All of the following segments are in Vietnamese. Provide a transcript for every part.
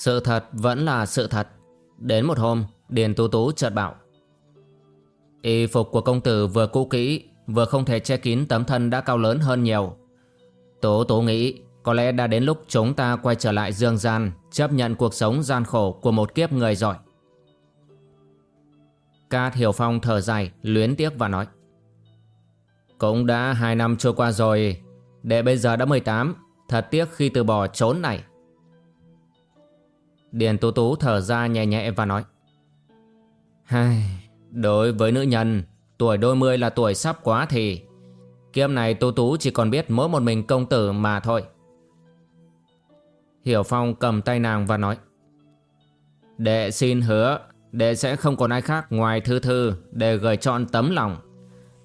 Sự thật vẫn là sự thật. Đến một hôm, Điền Tú Tú chợt bảo. Y phục của công tử vừa cũ kỹ, vừa không thể che kín tấm thân đã cao lớn hơn nhiều. Tú Tú nghĩ có lẽ đã đến lúc chúng ta quay trở lại dương gian, chấp nhận cuộc sống gian khổ của một kiếp người giỏi. Ca Thiểu Phong thở dài, luyến tiếc và nói. Cũng đã hai năm trôi qua rồi, đệ bây giờ đã 18, thật tiếc khi từ bỏ trốn này. Điền Tú Tú thở ra nhẹ nhẹ và nói Hai, Đối với nữ nhân Tuổi đôi mươi là tuổi sắp quá thì kiêm này Tú Tú chỉ còn biết mỗi một mình công tử mà thôi. Hiểu Phong cầm tay nàng và nói Đệ xin hứa Đệ sẽ không còn ai khác ngoài Thư Thư Để gửi chọn tấm lòng.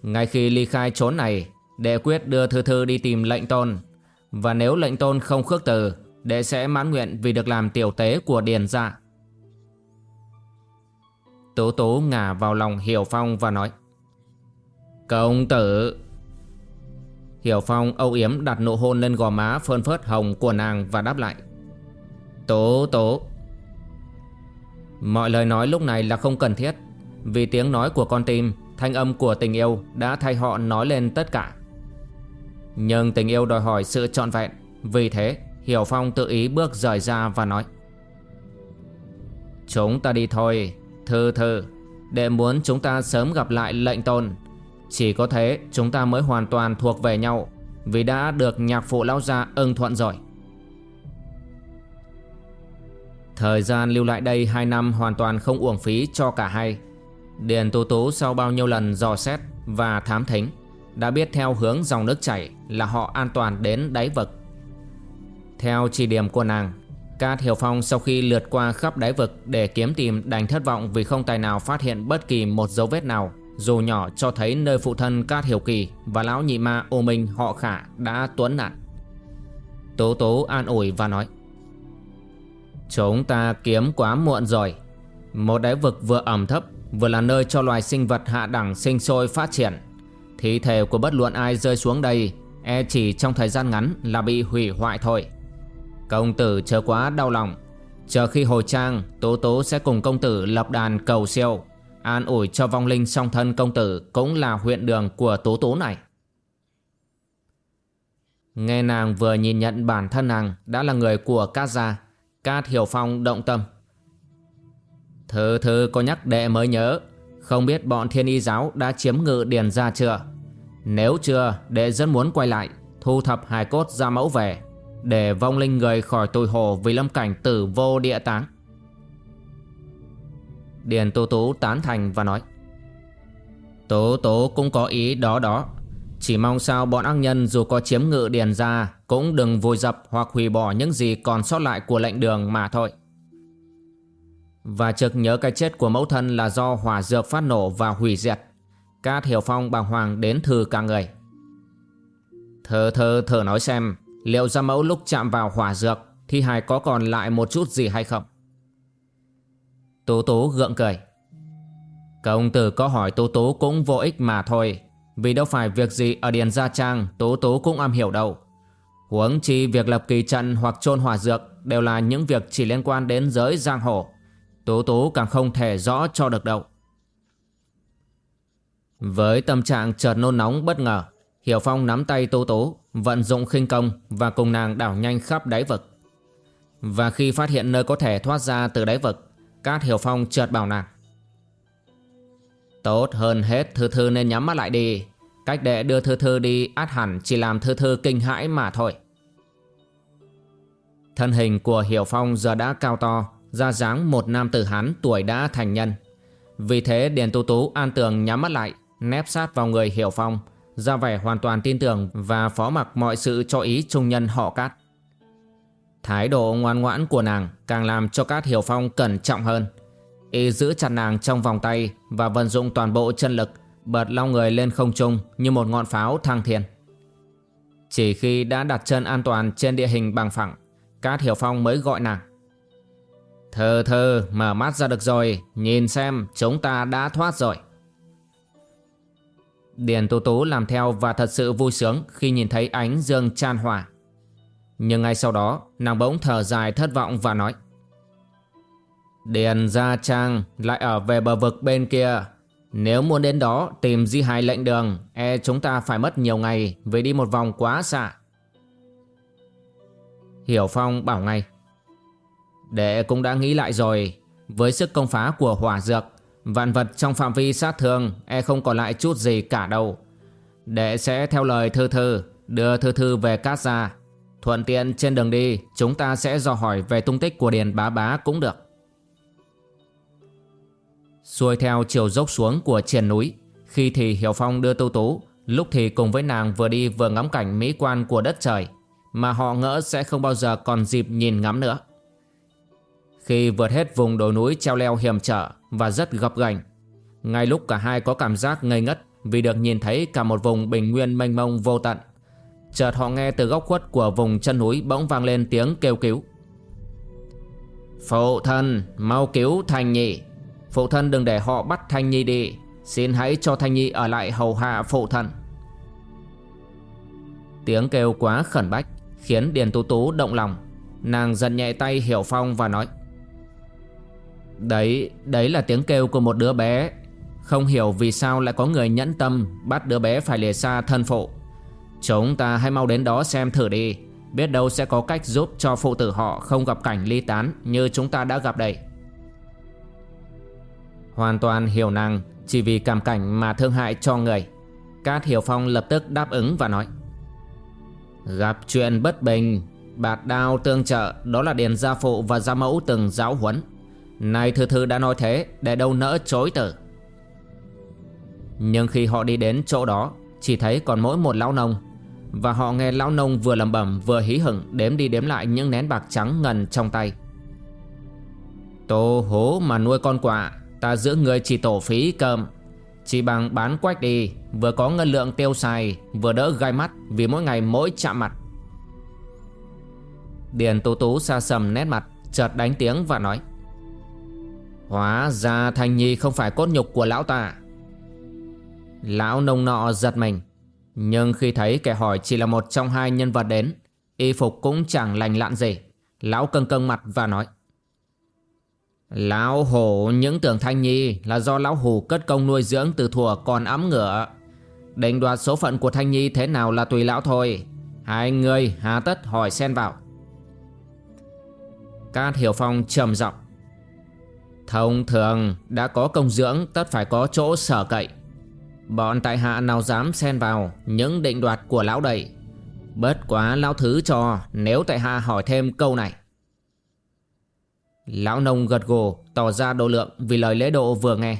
Ngay khi ly khai trốn này Đệ quyết đưa Thư Thư đi tìm lệnh tôn. Và nếu lệnh tôn không khước từ Đệ sẽ mãn nguyện vì được làm tiểu tế của Điền Dạ. Tố tố ngả vào lòng Hiểu Phong và nói Công tử. Hiểu Phong âu yếm đặt nụ hôn lên gò má phơn phớt hồng của nàng và đáp lại, Tố tố. Mọi lời nói lúc này là không cần thiết, Vì tiếng nói của con tim, Thanh âm của tình yêu đã thay họ nói lên tất cả. Nhưng tình yêu đòi hỏi sự trọn vẹn, Vì thế Hiểu Phong tự ý bước rời ra và nói, Chúng ta đi thôi, Thư thư. Để muốn chúng ta sớm gặp lại lệnh tôn. Chỉ có thế chúng ta mới hoàn toàn thuộc về nhau, Vì đã được nhạc phụ lão gia ưng thuận rồi. Thời gian lưu lại đây 2 năm hoàn toàn không uổng phí cho cả hai. Điền Tú Tú sau bao nhiêu lần dò xét và thám thính, Đã biết theo hướng dòng nước chảy là họ an toàn đến đáy vực theo chỉ điểm của nàng, Cát Hiểu Phong sau khi lượt qua khắp đáy vực để kiếm tìm đành thất vọng vì không tài nào phát hiện bất kỳ một dấu vết nào dù nhỏ cho thấy nơi phụ thân Cát Hiểu Kỳ và lão nhị ma ô minh họ khả đã tuấn nạn. Tố tố an ủi và nói, Chúng ta kiếm quá muộn rồi. Một đáy vực vừa ẩm thấp, vừa là nơi cho loài sinh vật hạ đẳng sinh sôi phát triển. Thi thể của bất luận ai rơi xuống đây e chỉ trong thời gian ngắn là bị hủy hoại thôi. Công tử chờ quá đau lòng. Chờ khi hồi trang, Tố tố sẽ cùng công tử lập đàn cầu siêu. An ủi cho vong linh song thân công tử Cũng là huyện đường của tố tố này. Nghe nàng vừa nhìn nhận bản thân nàng Đã là người của Cát Gia, Cát Hiểu Phong động tâm. Thư thư có nhắc đệ mới nhớ, Không biết bọn thiên y giáo đã chiếm ngự điền ra chưa? Nếu chưa, đệ rất muốn quay lại, Thu thập hài cốt ra mẫu về để vong linh người khỏi tội hồ vì lâm cảnh tử vô địa táng. Điền Tô Tú tán thành và nói, Tố Tố cũng có ý đó đó, Chỉ mong sao bọn ác nhân dù có chiếm ngự điền ra Cũng đừng vùi dập hoặc hủy bỏ những gì còn sót lại của lệnh đường mà thôi Và trực nhớ cái chết của mẫu thân là do hỏa dược phát nổ và hủy diệt, Cát Hiểu Phong bàng hoàng đến thử cả người Thơ thơ thở nói xem Liệu ra mẫu lúc chạm vào hỏa dược Thi hài có còn lại một chút gì hay không? Tố tố gượng cười. Công tử có hỏi tố tố cũng vô ích mà thôi. Vì đâu phải việc gì ở Điền Gia Trang Tố tố cũng am hiểu đâu. Huống chi việc lập kỳ trận hoặc chôn hỏa dược Đều là những việc chỉ liên quan đến giới giang hồ. Tố tố càng không thể rõ cho được đâu. Với tâm trạng chợt nôn nóng bất ngờ Hiểu Phong nắm tay Tô Tố, vận dụng khinh công và cùng nàng đảo nhanh khắp đáy vực. Và khi phát hiện nơi có thể thoát ra từ đáy vực, Cát Hiểu Phong chợt bảo nàng. Tốt hơn hết Thư Thư nên nhắm mắt lại đi. Cách để đưa Thư Thư đi át hẳn chỉ làm Thư Thư kinh hãi mà thôi. Thân hình của Hiểu Phong giờ đã cao to Ra dáng một nam tử hán tuổi đã thành nhân Vì thế Điền Tô Tú an tường nhắm mắt lại Nép sát vào người Hiểu Phong ra vẻ hoàn toàn tin tưởng và phó mặc mọi sự cho ý trung nhân họ Cát. Thái độ ngoan ngoãn của nàng càng làm cho Cát Hiểu Phong cẩn trọng hơn. Y giữ chặt nàng trong vòng tay và vận dụng toàn bộ chân lực bật long người lên không trung như một ngọn pháo thăng thiên. Chỉ khi đã đặt chân an toàn trên địa hình bằng phẳng, Cát Hiểu Phong mới gọi nàng. Thơ thơ mở mắt ra được rồi, nhìn xem chúng ta đã thoát rồi. Điền Tú Tú làm theo và thật sự vui sướng khi nhìn thấy ánh dương chan hòa. Nhưng ngay sau đó, nàng bỗng thở dài thất vọng và nói Điền Gia Trang lại ở về bờ vực bên kia. Nếu muốn đến đó tìm di hài lệnh đường, e chúng ta phải mất nhiều ngày vì đi một vòng quá xa. Hiểu Phong bảo ngay Đệ cũng đã nghĩ lại rồi, với sức công phá của hỏa dược Vạn vật trong phạm vi sát thương e không còn lại chút gì cả đâu. Đệ sẽ theo lời thư thư, đưa thư thư về cát ra. Thuận tiện trên đường đi, chúng ta sẽ dò hỏi về tung tích của Điền Bá Bá cũng được. Xuôi theo chiều dốc xuống của triền núi, khi thì Hiểu Phong đưa Tu Tú, lúc thì cùng với nàng vừa đi vừa ngắm cảnh mỹ quan của đất trời, mà họ ngỡ sẽ không bao giờ còn dịp nhìn ngắm nữa. Khi vượt hết vùng đồi núi treo leo hiểm trở và rất gập ghềnh, ngay lúc cả hai có cảm giác ngây ngất vì được nhìn thấy cả một vùng bình nguyên mênh mông vô tận. Chợt họ nghe từ góc khuất của vùng chân núi bỗng vang lên tiếng kêu cứu. Phụ thân, mau cứu Thanh Nhi. Phụ thân đừng để họ bắt Thanh Nhi đi. Xin hãy cho Thanh Nhi ở lại hầu hạ phụ thân. Tiếng kêu quá khẩn bách khiến Điền Tú Tú động lòng. Nàng giật nhẹ tay Hiểu Phong và nói Đấy, đấy là tiếng kêu của một đứa bé. Không hiểu vì sao lại có người nhẫn tâm Bắt đứa bé phải lìa xa thân phụ. Chúng ta hãy mau đến đó xem thử đi. Biết đâu sẽ có cách giúp cho phụ tử họ không gặp cảnh ly tán Như chúng ta đã gặp đây. Hoàn toàn hiểu năng Chỉ vì cảm cảnh mà thương hại cho người. Cát Hiểu Phong lập tức đáp ứng và nói Gặp chuyện bất bình Bạt đao tương trợ Đó là Điền Gia Phụ và Gia Mẫu từng giáo huấn này thư thư đã nói thế, Để đâu nỡ chối từ. Nhưng khi họ đi đến chỗ đó, Chỉ thấy còn mỗi một lão nông. Và họ nghe lão nông vừa lầm bẩm, Vừa hí hửng, đếm đi đếm lại Những nén bạc trắng ngần trong tay. Tô hố mà nuôi con quạ, Ta giữ người chỉ tổ phí cơm. Chỉ bằng bán quách đi, Vừa có ngân lượng tiêu xài, Vừa đỡ gai mắt, Vì mỗi ngày mỗi chạm mặt. Điền tú tú xa sầm nét mặt, Chợt đánh tiếng và nói Hóa ra Thanh Nhi không phải cốt nhục của lão ta. Lão nông nọ giật mình, Nhưng khi thấy kẻ hỏi chỉ là một trong hai nhân vật đến, Y phục cũng chẳng lành lặn gì. Lão cân cân mặt và nói, Lão hổ những tưởng Thanh Nhi là do lão hủ cất công nuôi dưỡng từ thuở còn ấm ngựa. Định đoạt số phận của Thanh Nhi thế nào là tùy lão thôi. Hai người hà tất hỏi xen vào. Cát Hiểu Phong trầm giọng Thông thường, đã có công dưỡng, tất phải có chỗ sở cậy. Bọn tại hạ nào dám xen vào những định đoạt của lão đầy. Bất quá lão thứ cho, nếu tại hạ hỏi thêm câu này. Lão nông gật gù, tỏ ra độ lượng vì lời lễ độ vừa nghe.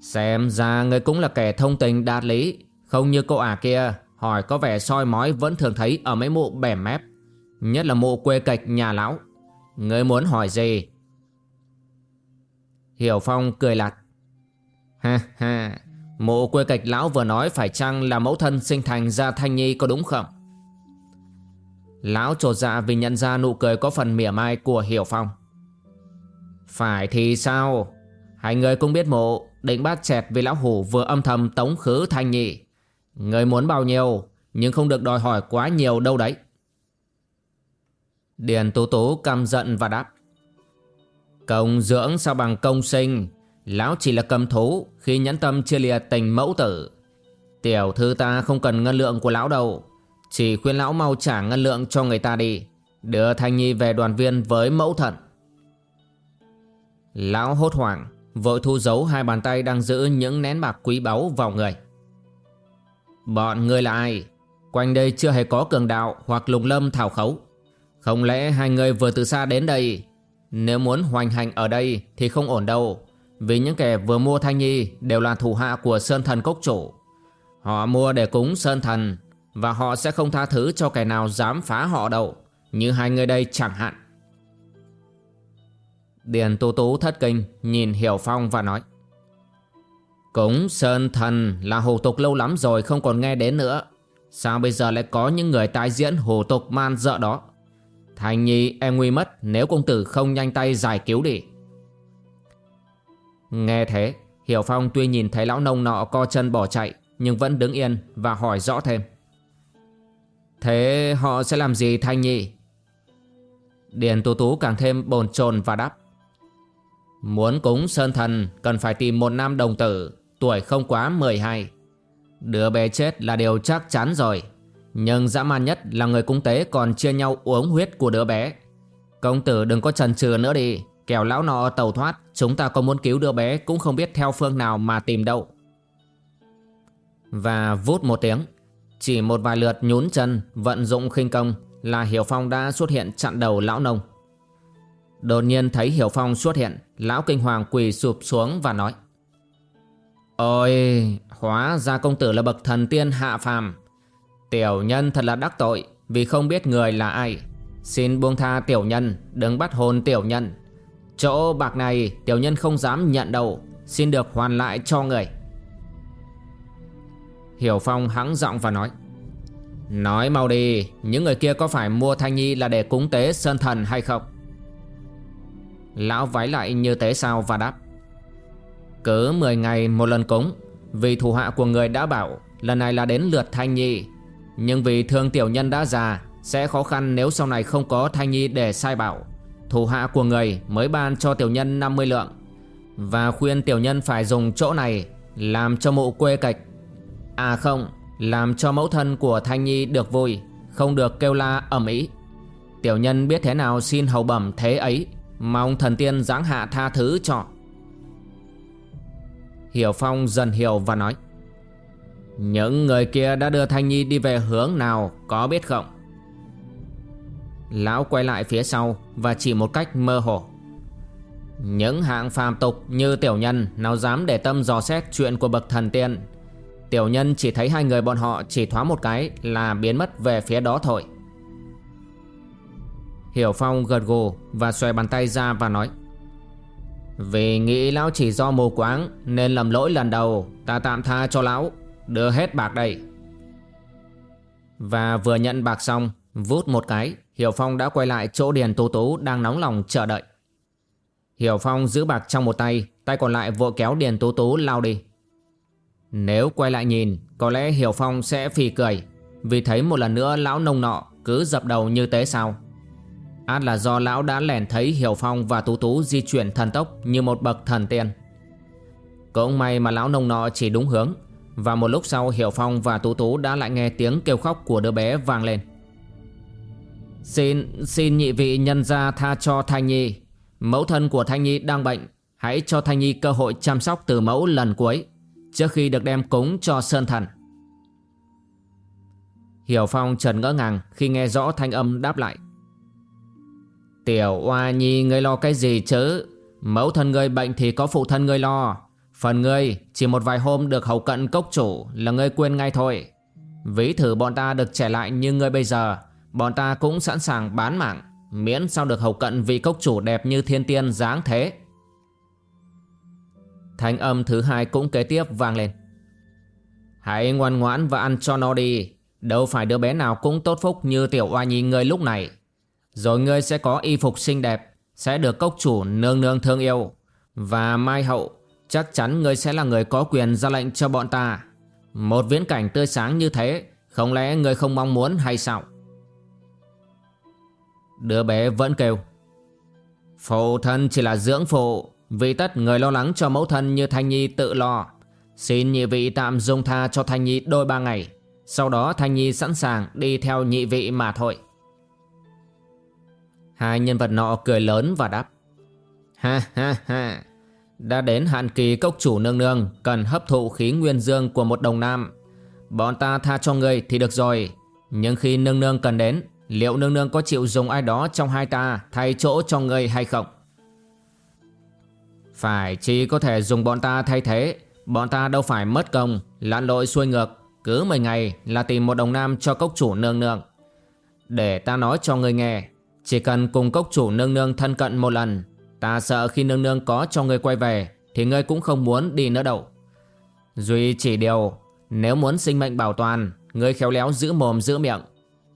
Xem ra người cũng là kẻ thông tình đạt lý. Không như cô ả kia, Hỏi có vẻ soi mói vẫn thường thấy ở mấy mụ bẻ mép. Nhất là mụ quê cạch nhà lão. Người muốn hỏi gì Hiểu Phong cười lạt. Ha ha, Mộ quê cạch lão vừa nói phải chăng là mẫu thân sinh thành ra Thanh Nhi có đúng không? Lão trột dạ vì nhận ra nụ cười có phần mỉa mai của Hiểu Phong. Phải thì sao? Hai người cũng biết mộ, định bát chẹt vì lão hủ vừa âm thầm tống khứ Thanh Nhi. Người muốn bao nhiêu, nhưng không được đòi hỏi quá nhiều đâu đấy. Điền Tú Tú căm giận và đáp. Công dưỡng sao bằng công sinh. Lão chỉ là cầm thú, Khi nhẫn tâm chia lìa tình mẫu tử. Tiểu thư ta không cần ngân lượng của lão đâu. Chỉ khuyên lão mau trả ngân lượng cho người ta đi. Đưa Thanh Nhi về đoàn viên với mẫu thận. Lão hốt hoảng, Vội thu giấu hai bàn tay đang giữ những nén bạc quý báu vào người. Bọn người là ai? Quanh đây chưa hề có cường đạo hoặc lùng lâm thảo khấu. Không lẽ hai người vừa từ xa đến đây nếu muốn hoành hành ở đây Thì không ổn đâu, Vì những kẻ vừa mua Thanh Nhi Đều là thủ hạ của Sơn Thần Cốc Chủ. Họ mua để cúng Sơn Thần Và họ sẽ không tha thứ cho kẻ nào dám phá họ đâu, Như hai người đây chẳng hạn. Điền Tú Tú thất kinh, Nhìn Hiểu Phong và nói, Cúng Sơn Thần là hồ tục lâu lắm rồi không còn nghe đến nữa. Sao bây giờ lại có những người tái diễn hồ tục man dợ đó? Thành nhi em nguy mất nếu công tử không nhanh tay giải cứu đi. Nghe thế, Hiểu Phong tuy nhìn thấy lão nông nọ co chân bỏ chạy, Nhưng vẫn đứng yên và hỏi rõ thêm. Thế họ sẽ làm gì Thanh Nhi? Điền Tú Tú càng thêm bồn chồn và đáp. Muốn cúng Sơn Thần cần phải tìm một nam đồng tử, Tuổi không quá 12 Đứa bé chết là điều chắc chắn rồi. Nhưng dã man nhất là người cung tế còn chia nhau uống huyết của đứa bé. Công tử đừng có chần chừ nữa đi, Kẻo lão nọ tàu thoát, Chúng ta có muốn cứu đứa bé cũng không biết theo phương nào mà tìm đâu. Và vút một tiếng, Chỉ một vài lượt nhún chân Vận dụng khinh công Là Hiểu Phong đã xuất hiện chặn đầu lão nông. Đột nhiên thấy Hiểu Phong xuất hiện, Lão kinh hoàng quỳ sụp xuống và nói, Ôi, Hóa ra công tử là bậc thần tiên hạ phàm Tiểu nhân thật là đắc tội, Vì không biết người là ai. Xin buông tha tiểu nhân, Đừng bắt hồn tiểu nhân. Chỗ bạc này, tiểu nhân không dám nhận đâu. Xin được hoàn lại cho người. Hiểu Phong hắng giọng và nói Nói mau đi, Những người kia có phải mua thanh nhi là để cúng tế sơn thần hay không? Lão vái lại như thế sao và đáp, Cứ 10 ngày một lần cúng, Vì thủ hạ của người đã bảo, Lần này là đến lượt Thanh Nhi. Nhưng vì thương tiểu nhân đã già, Sẽ khó khăn nếu sau này không có Thanh Nhi để sai bảo. Thủ hạ của người mới ban cho tiểu nhân 50 lượng. Và khuyên tiểu nhân phải dùng chỗ này Làm cho mụ quê cạch À không, Làm cho mẫu thân của Thanh Nhi được vui, Không được kêu la ẩm ý Tiểu nhân biết thế nào xin hầu bẩm thế ấy, Mong thần tiên giáng hạ tha thứ cho. Hiểu Phong dần hiểu và nói. Những người kia đã đưa Thanh Nhi đi về hướng nào, có biết không? Lão quay lại phía sau và chỉ một cách mơ hồ. Những hạng phàm tục như tiểu nhân, nào dám để tâm dò xét chuyện của bậc thần tiên. Tiểu nhân chỉ thấy hai người bọn họ chỉ thoáng một cái là biến mất về phía đó thôi. Hiểu Phong gật gù và xòe bàn tay ra và nói, Vì nghĩ lão chỉ do mù quáng nên lầm lỗi lần đầu, Ta tạm tha cho lão. Đưa hết bạc đây. Và vừa nhận bạc xong, Vút một cái, Hiểu Phong đã quay lại chỗ Điền Tú Tú đang nóng lòng chờ đợi. Hiểu Phong giữ bạc trong một tay Tay còn lại vội kéo Điền Tú Tú lao đi. Nếu quay lại nhìn, Có lẽ Hiểu Phong sẽ phì cười, Vì thấy một lần nữa lão nông nọ Cứ dập đầu như thế sao? Át là do lão đã lẻn thấy Hiểu Phong và Tú Tú di chuyển thần tốc như một bậc thần tiên. Cũng may mà lão nông nọ chỉ đúng hướng và một lúc sau Hiểu Phong và Tú Tú đã lại nghe tiếng kêu khóc của đứa bé vang lên. Xin, xin nhị vị nhân gia tha cho Thanh Nhi. Mẫu thân của Thanh Nhi đang bệnh. Hãy cho Thanh Nhi cơ hội chăm sóc từ mẫu lần cuối trước khi được đem cúng cho Sơn Thần. Hiểu Phong trần ngỡ ngàng khi nghe rõ thanh âm đáp lại. Tiểu oa nhi ngươi lo cái gì chứ Mẫu thân ngươi bệnh thì có phụ thân ngươi lo Phần ngươi, chỉ một vài hôm được hầu cận cốc chủ Là ngươi quên ngay thôi. Ví thử bọn ta được trẻ lại như ngươi bây giờ, Bọn ta cũng sẵn sàng bán mạng, Miễn sao được hầu cận vị cốc chủ đẹp như thiên tiên dáng thế. Thanh âm thứ hai cũng kế tiếp vang lên. Hãy ngoan ngoãn và ăn cho nó đi, Đâu phải đứa bé nào cũng tốt phúc như tiểu oa nhi ngươi lúc này. Rồi ngươi sẽ có y phục xinh đẹp, Sẽ được cốc chủ nương nương thương yêu. Và mai hậu Chắc chắn ngươi sẽ là người có quyền ra lệnh cho bọn ta. Một viễn cảnh tươi sáng như thế, Không lẽ ngươi không mong muốn hay sao? Đứa bé vẫn kêu. Phụ thân chỉ là dưỡng phụ, Vì tất người lo lắng cho mẫu thân như Thanh Nhi tự lo. Xin nhị vị tạm dung tha cho Thanh Nhi đôi ba ngày. Sau đó Thanh Nhi sẵn sàng đi theo nhị vị mà thôi. Hai nhân vật nọ cười lớn và đáp. Ha ha ha. Đã đến hạn kỳ cốc chủ nương nương, Cần hấp thụ khí nguyên dương của một đồng nam. Bọn ta tha cho ngươi thì được rồi. Nhưng khi nương nương cần đến, Liệu nương nương có chịu dùng ai đó trong hai ta Thay chỗ cho ngươi hay không? Phải, chỉ có thể dùng bọn ta thay thế. Bọn ta đâu phải mất công, Lặn lội xuôi ngược. Cứ 10 ngày là tìm một đồng nam cho cốc chủ nương nương. Để ta nói cho ngươi nghe, Chỉ cần cùng cốc chủ nương nương thân cận một lần Ta sợ khi nương nương có cho ngươi quay về, Thì ngươi cũng không muốn đi nữa đâu. Duy chỉ điều, Nếu muốn sinh mệnh bảo toàn, Ngươi khéo léo giữ mồm, giữ miệng.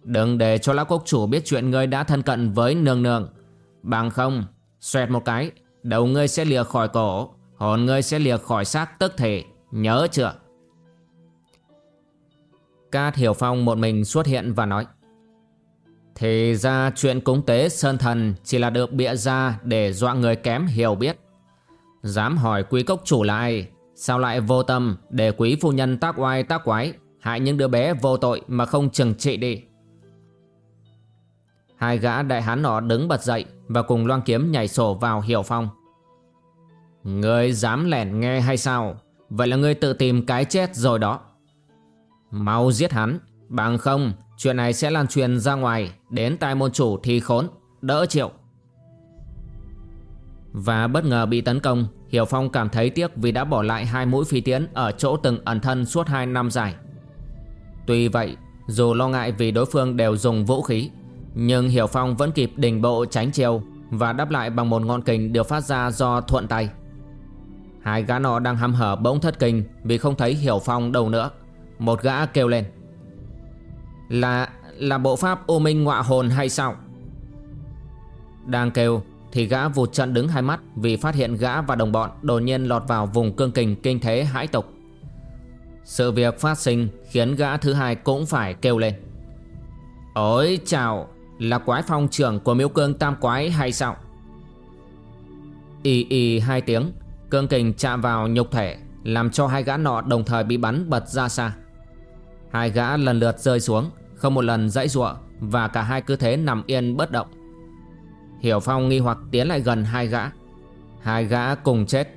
Đừng để cho lão quốc chủ biết chuyện ngươi đã thân cận với nương nương. Bằng không, Xoẹt một cái, Đầu ngươi sẽ lìa khỏi cổ, Hồn ngươi sẽ lìa khỏi xác tức thể Nhớ chưa? Cát Hiểu Phong một mình xuất hiện và nói thì ra chuyện cúng tế sơn thần Chỉ là được bịa ra để dọa người kém hiểu biết. Dám hỏi quý cốc chủ là ai Sao lại vô tâm để quý phu nhân tác oai tác quái, Hại những đứa bé vô tội mà không chừng trị đi? Hai gã đại hán nọ đứng bật dậy Và cùng loan kiếm nhảy sổ vào Hiểu Phong. Ngươi dám lẻn nghe hay sao? Vậy là ngươi tự tìm cái chết rồi đó. Mau giết hắn, Bằng không Chuyện này sẽ lan truyền ra ngoài, Đến tai môn chủ thì khốn, Đỡ chịu. Và bất ngờ bị tấn công, Hiểu Phong cảm thấy tiếc vì đã bỏ lại hai mũi phi tiến Ở chỗ từng ẩn thân suốt hai năm dài. Tuy vậy, Dù lo ngại vì đối phương đều dùng vũ khí, Nhưng Hiểu Phong vẫn kịp đình bộ tránh treo Và đáp lại bằng một ngọn kình được phát ra do thuận tay. Hai gã nọ đang hăm hở bỗng thất kinh Vì không thấy Hiểu Phong đâu nữa. Một gã kêu lên. Là là bộ pháp ô minh ngọa hồn hay sao? Đang kêu, Thì gã vụt trận đứng hai mắt Vì phát hiện gã và đồng bọn Đột nhiên lọt vào vùng cương kình kinh thế hãi tục. Sự việc phát sinh Khiến gã thứ hai cũng phải kêu lên. Ôi chào, Là quái phong trưởng của miếu cương tam quái hay sao? Y y hai tiếng, Cương kình chạm vào nhục thể, Làm cho hai gã nọ đồng thời bị bắn bật ra xa. Hai gã lần lượt rơi xuống không một lần dãy ruộng Và cả hai cứ thế nằm yên bất động. Hiểu Phong nghi hoặc tiến lại gần hai gã. Hai gã cùng chết,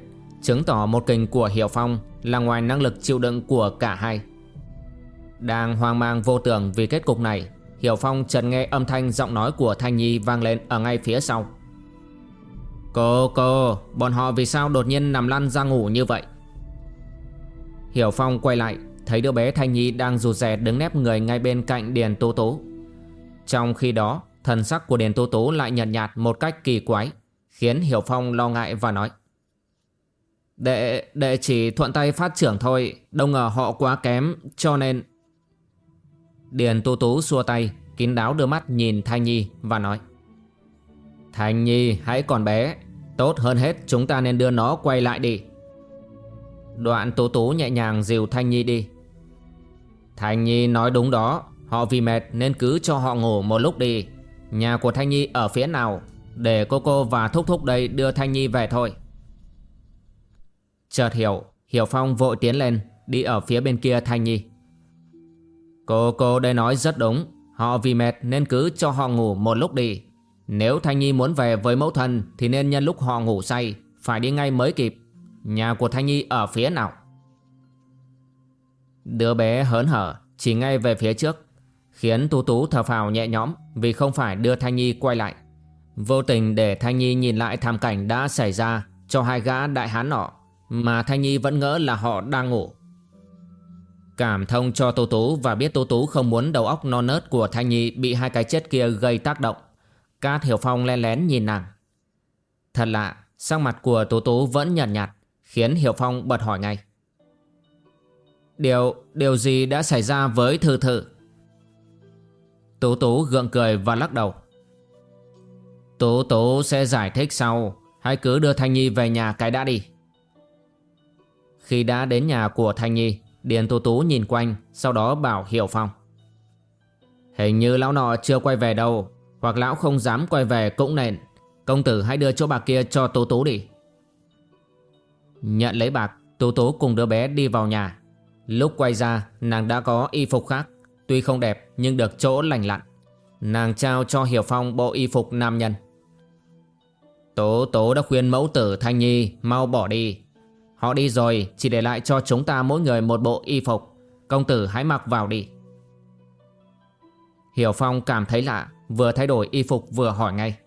Chứng tỏ một kình của Hiểu Phong Là ngoài năng lực chịu đựng của cả hai. Đang hoang mang vô tưởng vì kết cục này, Hiểu Phong chợt nghe âm thanh giọng nói của Thanh Nhi vang lên ở ngay phía sau. Cô cô, Bọn họ vì sao đột nhiên nằm lăn ra ngủ như vậy? Hiểu Phong quay lại Thấy đứa bé Thanh Nhi đang rụt rè đứng nép người ngay bên cạnh Điền Tố Tố. Trong khi đó Thần sắc của Điền Tố Tố lại nhợt nhạt một cách kỳ quái Khiến Hiểu Phong lo ngại và nói Đệ, đệ chỉ thuận tay phát trưởng thôi Đâu ngờ họ quá kém Cho nên Điền Tố Tố xua tay Kín đáo đưa mắt nhìn Thanh Nhi và nói Thanh Nhi hãy còn bé Tốt hơn hết chúng ta nên đưa nó quay lại đi. Đoạn Tố Tú nhẹ nhàng dìu Thanh Nhi đi. Thanh Nhi nói đúng đó. Họ vì mệt nên cứ cho họ ngủ một lúc đi. Nhà của Thanh Nhi ở phía nào? Để cô cô và Thúc Thúc đây đưa Thanh Nhi về thôi. Chợt hiểu Hiểu Phong vội tiến lên, Đi ở phía bên kia Thanh Nhi. Cô cô đây nói rất đúng. Họ vì mệt nên cứ cho họ ngủ một lúc đi. Nếu Thanh Nhi muốn về với mẫu thân Thì nên nhân lúc họ ngủ say, Phải đi ngay mới kịp. Nhà của Thanh Nhi ở phía nào? Đứa bé hớn hở, Chỉ ngay về phía trước, Khiến Tú Tú thở phào nhẹ nhõm Vì không phải đưa Thanh Nhi quay lại. Vô tình để Thanh Nhi nhìn lại thảm cảnh đã xảy ra Cho hai gã đại hán nọ, Mà Thanh Nhi vẫn ngỡ là họ đang ngủ. Cảm thông cho Tô Tú và biết Tô Tú không muốn đầu óc non nớt của Thanh Nhi bị hai cái chết kia gây tác động. Cát Hiểu Phong len lén nhìn nàng. Thật lạ, Sắc mặt của Tú Tú vẫn nhợt nhạt, Khiến Hiểu Phong bật hỏi ngay. Điều Điều gì đã xảy ra với Thư Thư? Tú Tú gượng cười và lắc đầu. Tú Tú sẽ giải thích sau. Hãy cứ đưa Thanh Nhi về nhà cái đã đi. Khi đã đến nhà của Thanh Nhi, Điền Tú Tú nhìn quanh, Sau đó bảo Hiểu Phong. Hình như lão nọ chưa quay về đâu, hoặc lão không dám quay về cũng nên. Công tử hãy đưa chỗ bạc kia cho Tú Tú đi. Nhận lấy bạc, Tú Tú cùng đứa bé đi vào nhà. Lúc quay ra, nàng đã có y phục khác, Tuy không đẹp nhưng được chỗ lành lặn. Nàng trao cho Hiểu Phong bộ y phục nam nhân. Tố tố đã khuyên mẫu tử Thanh Nhi mau bỏ đi. Họ đi rồi, chỉ để lại cho chúng ta mỗi người một bộ y phục. Công tử hãy mặc vào đi. Hiểu Phong cảm thấy lạ, Vừa thay đổi y phục vừa hỏi ngay.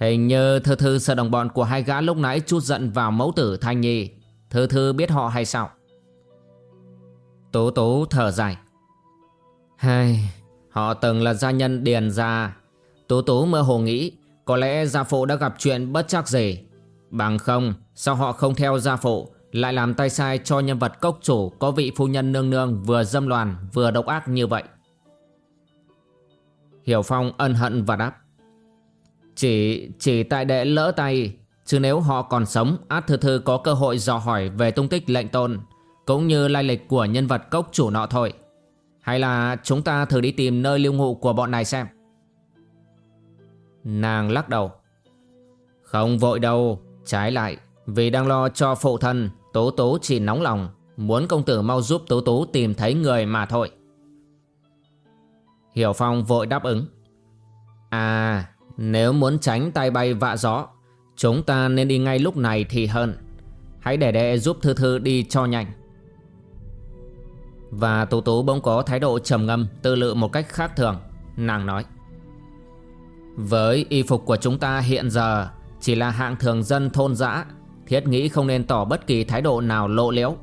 Hình như Thư Thư sợ đồng bọn của hai gã lúc nãy chút giận vào mẫu tử Thanh Nhi. Thư Thư biết họ hay sao? Tố tố thở dài. Hai, Họ từng là gia nhân điền gia. Tố tố mơ hồ nghĩ Có lẽ gia phụ đã gặp chuyện bất chắc gì. Bằng không Sao họ không theo gia phụ Lại làm tay sai cho nhân vật cốc chủ Có vị phu nhân nương nương vừa dâm loàn Vừa độc ác như vậy? Hiểu Phong ân hận và đáp. Chỉ chỉ tại đệ lỡ tay Chứ nếu họ còn sống Át thư thư có cơ hội dò hỏi về tung tích lệnh tôn. Cũng như lai lịch của nhân vật cốc chủ nọ thôi. Hay là chúng ta thử đi tìm nơi lưu ngụ của bọn này xem. Nàng lắc đầu. Không vội đâu, Trái lại, Vì đang lo cho phụ thân, Tố tố chỉ nóng lòng, Muốn công tử mau giúp tố tố tìm thấy người mà thôi. Hiểu Phong vội đáp ứng. À nếu muốn tránh tay bay vạ gió, Chúng ta nên đi ngay lúc này thì hơn. Hãy để đệ giúp Thư Thư đi cho nhanh. Và Tú Tú bỗng có thái độ trầm ngâm, Tư lự một cách khác thường. Nàng nói, Với y phục của chúng ta hiện giờ, Chỉ là hạng thường dân thôn dã, Thiết nghĩ không nên tỏ bất kỳ thái độ nào lộ liễu.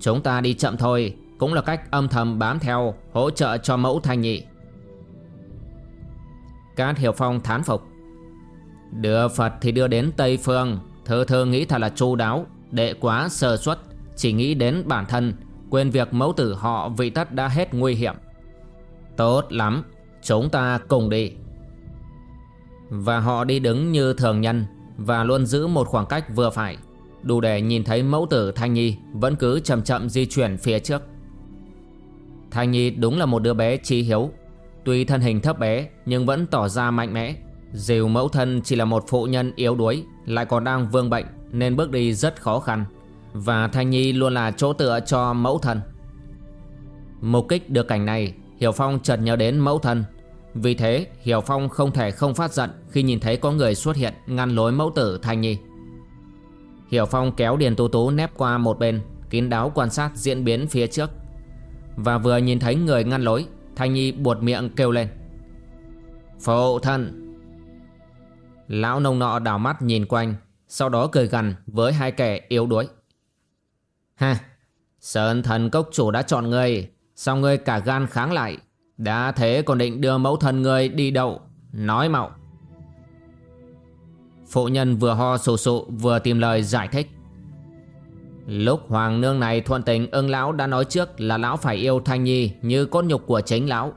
Chúng ta đi chậm thôi, Cũng là cách âm thầm bám theo, Hỗ trợ cho mẫu thanh nhị. Cát Hiểu Phong thán phục, Đưa Phật thì đưa đến Tây Phương Thơ thơ nghĩ thật là chu đáo, Đệ quá sơ suất, Chỉ nghĩ đến bản thân Quên việc mẫu tử họ vị tất đã hết nguy hiểm. Tốt lắm, Chúng ta cùng đi. Và họ đi đứng như thường nhân Và luôn giữ một khoảng cách vừa phải. Đủ để nhìn thấy mẫu tử Thanh Nhi Vẫn cứ chậm chậm di chuyển phía trước. Thanh Nhi đúng là một đứa bé trí hiếu. Tuy thân hình thấp bé, nhưng vẫn tỏ ra mạnh mẽ. Dìu mẫu thân chỉ là một phụ nhân yếu đuối, Lại còn đang vương bệnh, Nên bước đi rất khó khăn. Và Thanh Nhi luôn là chỗ tựa cho mẫu thân. Mục kích được cảnh này, Hiểu Phong chợt nhớ đến mẫu thân. Vì thế, Hiểu Phong không thể không phát giận Khi nhìn thấy có người xuất hiện Ngăn lối mẫu tử Thanh Nhi. Hiểu Phong kéo Điền Tú Tú nép qua một bên, Kín đáo quan sát diễn biến phía trước. Và vừa nhìn thấy người ngăn lối Thanh Nhi buột miệng kêu lên. Phụ thân. Lão nông nọ đảo mắt nhìn quanh, Sau đó cười gằn với hai kẻ yếu đuối. Ha Sơn thần cốc chủ đã chọn ngươi Sao ngươi cả gan kháng lại Đã thế còn định đưa mẫu thân ngươi đi đậu, Nói mạo Phụ nhân vừa ho sù sụ vừa tìm lời giải thích Lúc hoàng nương này thuận tình ưng lão đã nói trước là lão phải yêu Thanh Nhi như cốt nhục của chính lão.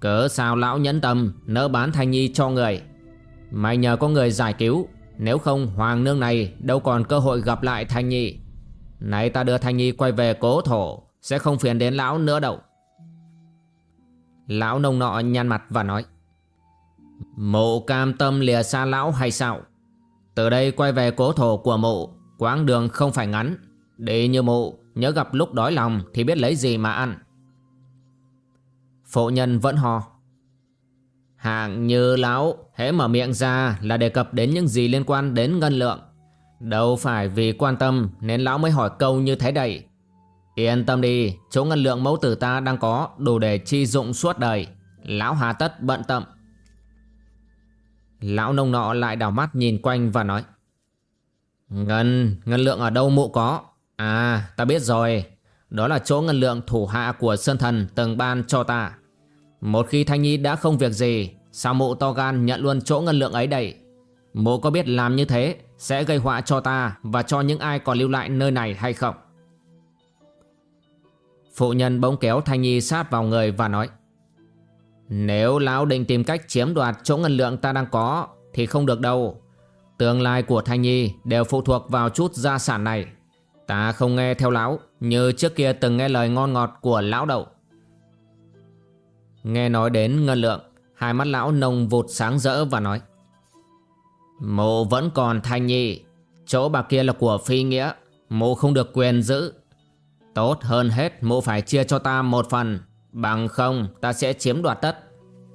Cớ sao lão nhẫn tâm nỡ bán Thanh Nhi cho người. May nhờ có người giải cứu, nếu không hoàng nương này đâu còn cơ hội gặp lại Thanh Nhi. Này ta đưa Thanh Nhi quay về cố thổ, sẽ không phiền đến lão nữa đâu. Lão nông nọ nhăn mặt và nói mộ cam tâm lìa xa lão hay sao? Từ đây quay về cố thổ của mộ quãng đường không phải ngắn để như mộ Nhớ gặp lúc đói lòng Thì biết lấy gì mà ăn Phụ nhân vẫn hò Hạng như lão Hễ mở miệng ra là đề cập đến những gì liên quan đến ngân lượng Đâu phải vì quan tâm Nên lão mới hỏi câu như thế đây. Yên tâm đi Chỗ ngân lượng mẫu tử ta đang có Đủ để chi dụng suốt đời. Lão hà tất bận tâm. Lão nông nọ lại đảo mắt nhìn quanh và nói Ngân, ngân lượng ở đâu mụ có? À ta biết rồi. Đó là chỗ ngân lượng thủ hạ của Sơn Thần từng ban cho ta. Một khi Thanh Nhi đã không việc gì Sao mụ to gan nhận luôn chỗ ngân lượng ấy đây? Mụ có biết làm như thế? Sẽ gây họa cho ta Và cho những ai còn lưu lại nơi này hay không? Phụ nhân bỗng kéo Thanh Nhi sát vào người và nói, Nếu lão định tìm cách chiếm đoạt chỗ ngân lượng ta đang có Thì không được đâu. Tương lai của Thanh Nhi đều phụ thuộc vào chút gia sản này. Ta không nghe theo lão Như trước kia từng nghe lời ngon ngọt của lão đậu Nghe nói đến ngân lượng, Hai mắt lão nồng vụt sáng rỡ và nói Mộ vẫn còn thanh nhi. Chỗ bạc kia là của phi nghĩa. Mộ không được quyền giữ. Tốt hơn hết, mộ phải chia cho ta một phần. Bằng không, ta sẽ chiếm đoạt tất.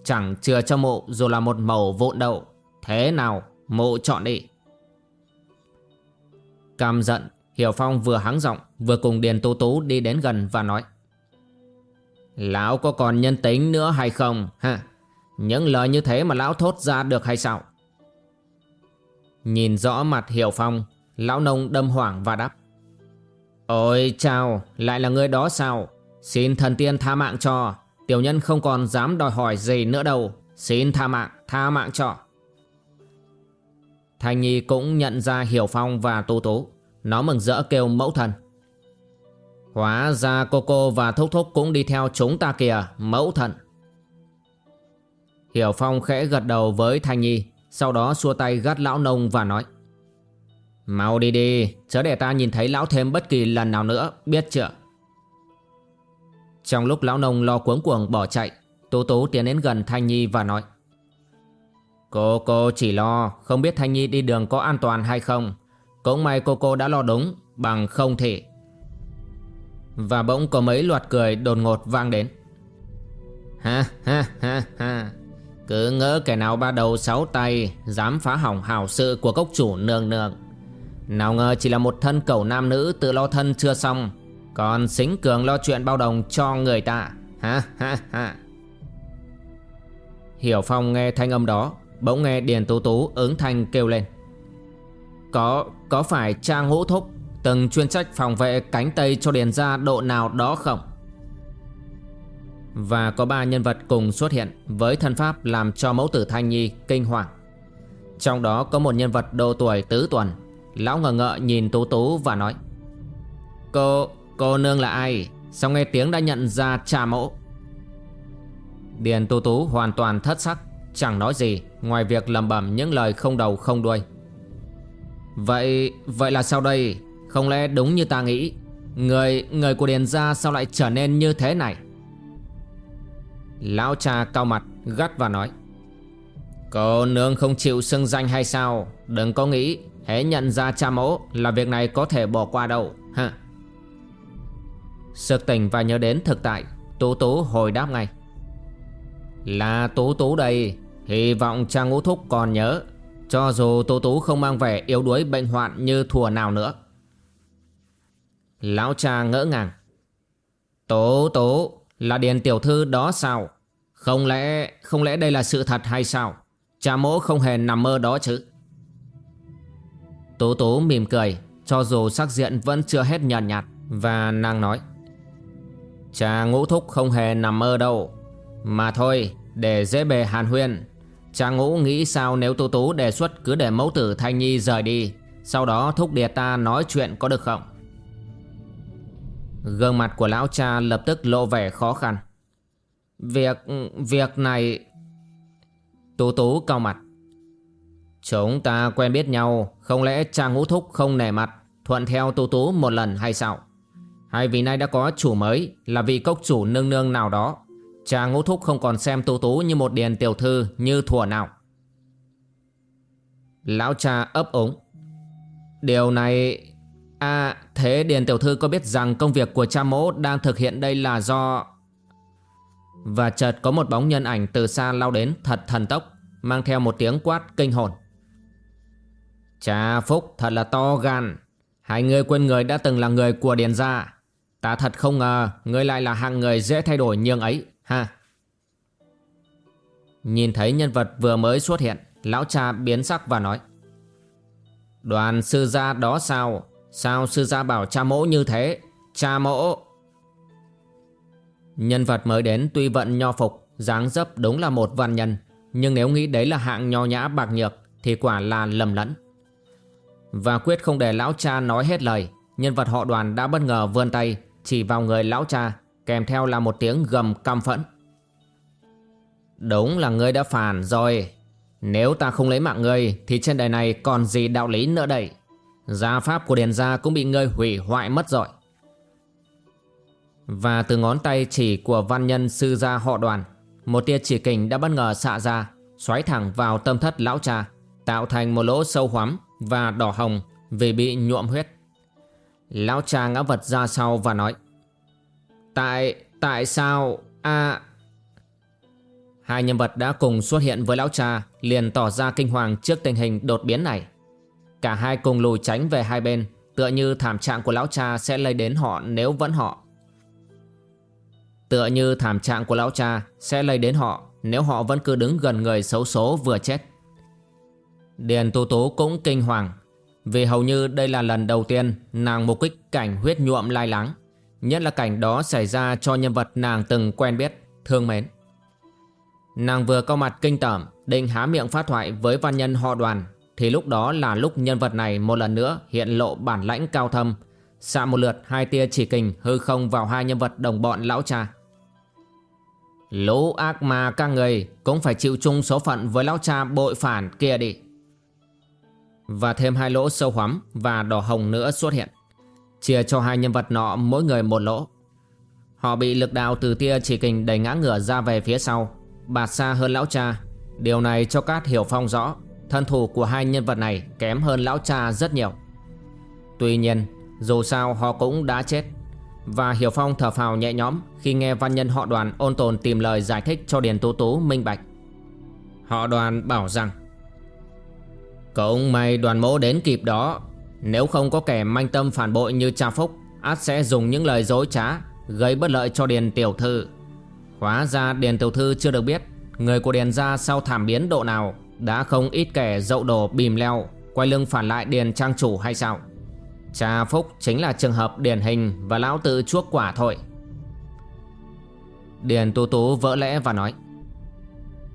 Chẳng chừa cho mộ dù là một mẩu vụn đậu. Thế nào, mộ chọn đi. Cam giận, Hiểu Phong vừa hắng giọng, Vừa cùng Điền Tú Tú đi đến gần và nói. Lão có còn nhân tính nữa hay không, ha? Những lời như thế mà lão thốt ra được hay sao? Nhìn rõ mặt Hiểu Phong, Lão nông đâm hoảng và đáp. Ôi chào, Lại là người đó sao? Xin thần tiên tha mạng cho. Tiểu nhân không còn dám đòi hỏi gì nữa đâu. Xin tha mạng tha mạng cho. Thanh Nhi cũng nhận ra Hiểu Phong và Tu Tú. Nó mừng rỡ kêu mẫu thần. Hóa ra cô cô và Thúc Thúc cũng đi theo chúng ta kìa, Mẫu thần. Hiểu Phong khẽ gật đầu với Thanh Nhi. Sau đó xua tay gắt lão nông và nói, Mau đi đi, Chớ để ta nhìn thấy lão thêm bất kỳ lần nào nữa, Biết chưa? Trong lúc lão nông lo cuống cuồng bỏ chạy Tú Tú tiến đến gần Thanh Nhi và nói, Cô cô chỉ lo, Không biết Thanh Nhi đi đường có an toàn hay không. Cũng may cô cô đã lo đúng, Bằng không thể Và bỗng có mấy loạt cười đột ngột vang đến. Ha ha ha ha cứ ngỡ kẻ nào ba đầu sáu tay Dám phá hỏng hảo sự của cốc chủ nương nương. Nào ngờ chỉ là một thân cầu nam nữ tự lo thân chưa xong Còn xính cường lo chuyện bao đồng cho người ta. Ha ha ha. Hiểu Phong nghe thanh âm đó Bỗng nghe Điền Tú Tú ứng thanh kêu lên. Có, có phải cha Hữu thúc Từng chuyên trách phòng vệ cánh tây cho Điền ra độ nào đó không? Và có ba nhân vật cùng xuất hiện với thân pháp làm cho mẫu tử Thanh Nhi kinh hoàng. Trong đó có một nhân vật độ tuổi tứ tuần. Lão ngờ ngợ nhìn Tú Tú và nói Cô, cô nương là ai? Sao nghe tiếng đã nhận ra cha mẫu? Điền Tú Tú hoàn toàn thất sắc Chẳng nói gì ngoài việc lầm bẩm những lời không đầu không đuôi Vậy, vậy là sao đây? Không lẽ đúng như ta nghĩ Người, người của Điền gia sao lại trở nên như thế này? Lão cha cao mặt gắt và nói, Cô nương không chịu xưng danh hay sao Đừng có nghĩ Hãy nhận ra cha mẫu là việc này có thể bỏ qua đâu ha. Sực tỉnh và nhớ đến thực tại, Tú Tú hồi đáp ngay, Là Tú Tú đây, Hy vọng cha ngũ thúc còn nhớ, Cho dù Tú Tú không mang vẻ yếu đuối bệnh hoạn như thùa nào nữa Lão cha ngỡ ngàng tố tố là Điền Tiểu Thư đó sao? Không lẽ Không lẽ đây là sự thật hay sao? Cha mỗ không hề nằm mơ đó chứ. Tố Tố mỉm cười, Cho dù sắc diện vẫn chưa hết nhàn nhạt, Và nàng nói, Cha ngũ thúc không hề nằm mơ đâu. Mà thôi, Để dễ bề hàn huyên. Cha ngũ nghĩ sao nếu Tố Tố đề xuất Cứ để mẫu tử Thanh Nhi rời đi? Sau đó thúc điệt ta nói chuyện có được không? Gương mặt của lão cha lập tức lộ vẻ khó khăn. Việc... việc này... Tú tú cao mặt. Chúng ta quen biết nhau, Không lẽ cha ngũ thúc không nể mặt, Thuận theo tú tú một lần hay sao? Hay vì nay đã có chủ mới, Là vị cốc chủ nương nương nào đó, Cha ngũ thúc không còn xem tú tú Như một điền tiểu thư, như thuở nào? Lão cha ấp ống Điều này À thế Điền Tiểu Thư có biết rằng công việc của cha mẫu đang thực hiện đây là do... Và chợt có một bóng nhân ảnh từ xa lao đến, thật thần tốc, Mang theo một tiếng quát kinh hồn. Cha Phúc, thật là to gan. Hai người quên người đã từng là người của Điền gia. Ta thật không ngờ, Người lại là hạng người dễ thay đổi nhường ấy, ha. Nhìn thấy nhân vật vừa mới xuất hiện, Lão cha biến sắc và nói, Đoàn sư gia đó sao? Sao sư gia bảo cha mỗ như thế? Cha mỗ. Nhân vật mới đến tuy vận nho phục, dáng dấp đúng là một văn nhân, Nhưng nếu nghĩ đấy là hạng nho nhã bạc nhược Thì quả là lầm lẫn. Và quyết không để lão cha nói hết lời, Nhân vật họ đoàn đã bất ngờ vươn tay, Chỉ vào người lão cha, Kèm theo là một tiếng gầm căm phẫn. Đúng là ngươi đã phản rồi. Nếu ta không lấy mạng ngươi, Thì trên đời này còn gì đạo lý nữa đây? Gia pháp của Điền Gia cũng bị ngươi hủy hoại mất rồi. Và từ ngón tay chỉ của văn nhân sư gia họ đoàn Một tia chỉ kình đã bất ngờ xạ ra Xoáy thẳng vào tâm thất lão cha Tạo thành một lỗ sâu hoắm Và đỏ hồng vì bị nhuộm huyết. Lão cha ngã vật ra sau và nói Tại, tại sao, a Hai nhân vật đã cùng xuất hiện với lão cha liền tỏ ra kinh hoàng trước tình hình đột biến này. Cả hai cùng lùi tránh về hai bên Tựa như thảm trạng của lão cha sẽ lây đến họ nếu vẫn họ Tựa như thảm trạng của lão cha sẽ lây đến họ nếu họ vẫn cứ đứng gần người xấu số vừa chết. Điền Tô Tú cũng kinh hoàng vì hầu như đây là lần đầu tiên nàng mục kích cảnh huyết nhuộm lai láng. Nhất là cảnh đó xảy ra cho nhân vật nàng từng quen biết, thương mến. Nàng vừa có mặt kinh tởm, định há miệng phát thoại với văn nhân họ đoàn, thì lúc đó là lúc nhân vật này một lần nữa hiện lộ bản lãnh cao thâm, xạ một lượt hai tia chỉ kình hư không vào hai nhân vật đồng bọn lão cha. Lũ ác ma các người cũng phải chịu chung số phận với lão cha bội phản kia đi. Và thêm hai lỗ sâu hoắm và đỏ hồng nữa xuất hiện. Chia cho hai nhân vật nọ mỗi người một lỗ. Họ bị lực đạo từ tia chỉ kình đẩy ngã ngửa ra về phía sau, bạt xa hơn lão cha. Điều này cho Cát hiểu phong rõ, thân thủ của hai nhân vật này kém hơn lão cha rất nhiều. Tuy nhiên, dù sao họ cũng đã chết. Và Hiểu Phong thở phào nhẹ nhõm khi nghe văn nhân họ đoàn ôn tồn tìm lời giải thích cho Điền Tú Tú minh bạch. Họ đoàn bảo rằng Cũng may đoàn mỗ đến kịp đó Nếu không có kẻ manh tâm phản bội như cha Phúc át sẽ dùng những lời dối trá Gây bất lợi cho Điền Tiểu Thư Hóa ra Điền Tiểu Thư chưa được biết Người của Điền gia sau thảm biến độ nào đã không ít kẻ dậu đồ bìm leo, Quay lưng phản lại Điền Trang Chủ hay sao? Cha Phúc chính là trường hợp điển hình Và lão tự chuốc quả thôi. Điền Tú Tú vỡ lẽ và nói,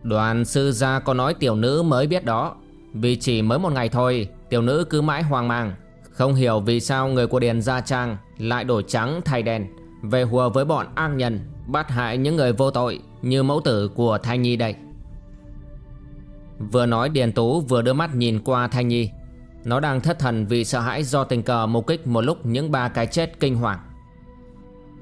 Đoàn sư gia có nói tiểu nữ mới biết đó. Vì chỉ mới một ngày thôi, Tiểu nữ cứ mãi hoang mang. Không hiểu vì sao người của Điền Gia Trang Lại đổi trắng thay đen. Về hùa với bọn ác nhân, Bắt hại những người vô tội Như mẫu tử của Thanh Nhi đây. Vừa nói Điền Tú, vừa đưa mắt nhìn qua Thanh Nhi. Nó đang thất thần vì sợ hãi do tình cờ mục kích một lúc những ba cái chết kinh hoàng.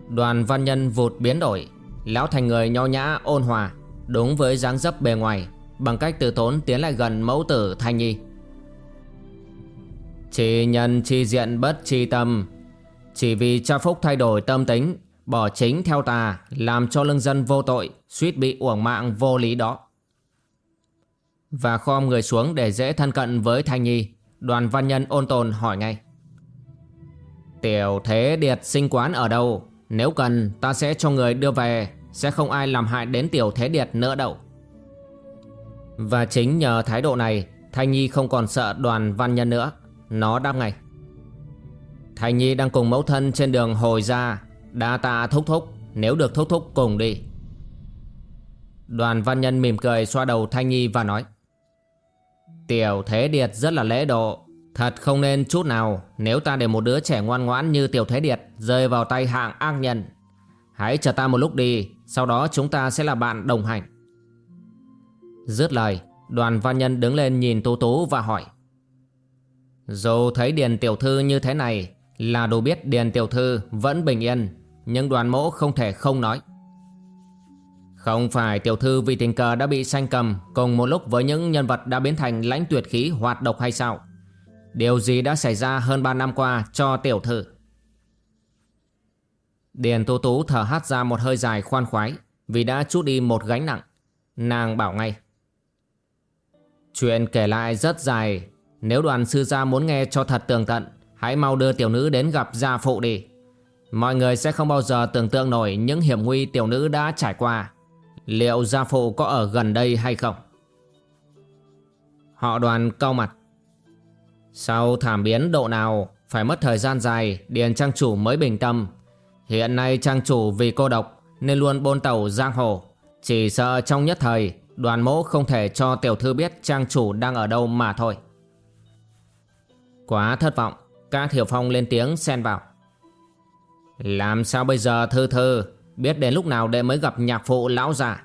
Đoàn văn nhân vụt biến đổi. Lão thành người nho nhã, ôn hòa, Đúng với dáng dấp bề ngoài, Bằng cách từ tốn tiến lại gần mẫu tử Thanh Nhi. Chỉ nhân chi diện bất chi tâm. Chỉ vì cha Phúc thay đổi tâm tính, Bỏ chính theo tà, Làm cho lương dân vô tội, Suýt bị uổng mạng vô lý đó. Và khom người xuống để dễ thân cận với Thanh Nhi. Đoàn văn nhân ôn tồn hỏi ngay. Tiểu thế điệt sinh quán ở đâu? Nếu cần, ta sẽ cho người đưa về. Sẽ không ai làm hại đến tiểu thế điệt nữa đâu. Và chính nhờ thái độ này, Thanh Nhi không còn sợ đoàn văn nhân nữa. Nó đáp ngay. Thanh Nhi đang cùng mẫu thân trên đường hồi ra. Đa tạ thúc thúc. Nếu được thúc thúc cùng đi. Đoàn văn nhân mỉm cười xoa đầu Thanh Nhi và nói. Tiểu Thế Điệt rất là lễ độ. Thật không nên chút nào, Nếu ta để một đứa trẻ ngoan ngoãn như Tiểu Thế Điệt Rơi vào tay hạng ác nhân. Hãy chờ ta một lúc đi, Sau đó chúng ta sẽ là bạn đồng hành. Dứt lời, Đoàn văn nhân đứng lên nhìn Tú Tú và hỏi. Dù thấy Điền Tiểu Thư như thế này, Là đủ biết Điền Tiểu Thư vẫn bình yên, Nhưng đoàn mỗ không thể không nói. Không phải Tiểu Thư vì tình cờ đã bị sanh cầm, Cùng một lúc với những nhân vật đã biến thành lãnh tuyệt khí hoạt độc hay sao? Điều gì đã xảy ra hơn 3 năm qua cho Tiểu Thư? Điền Tú Tú thở hát ra một hơi dài khoan khoái, Vì đã chút đi một gánh nặng. Nàng bảo ngay. Chuyện kể lại rất dài. Nếu đoàn sư gia muốn nghe cho thật tường tận, Hãy mau đưa tiểu nữ đến gặp gia phụ đi. Mọi người sẽ không bao giờ tưởng tượng nổi Những hiểm nguy tiểu nữ đã trải qua. Liệu gia phụ có ở gần đây hay không? Họ đoàn cau mặt. Sau thảm biến độ nào, Phải mất thời gian dài, Điền trang chủ mới bình tâm. Hiện nay trang chủ vì cô độc Nên luôn bôn tàu giang hồ. Chỉ sợ trong nhất thời, Đoàn mỗ không thể cho tiểu thư biết trang chủ đang ở đâu mà thôi. Quá thất vọng, Các Hiểu Phong lên tiếng xen vào. Làm sao bây giờ, thư thư? Biết đến lúc nào để mới gặp nhạc phụ lão già.